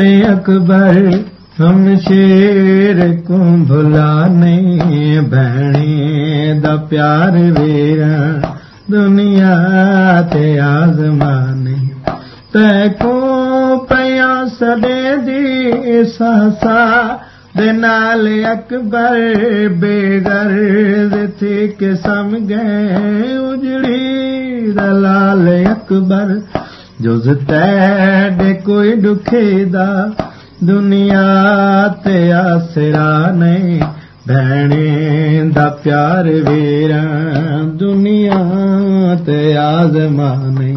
अकबर हम शेर को भुलाने भेण द प्यार वेर दुनिया ते आज़माने तैको पया सॾे सहसा नाल अकबर बेगर थी के समझे उजड़ी दलाल अकबर جز تيڏي ڪوئي ڏکيدا دنيا تي آسرا ني ڀيڻ دي پيار وير دنيا تي آزماني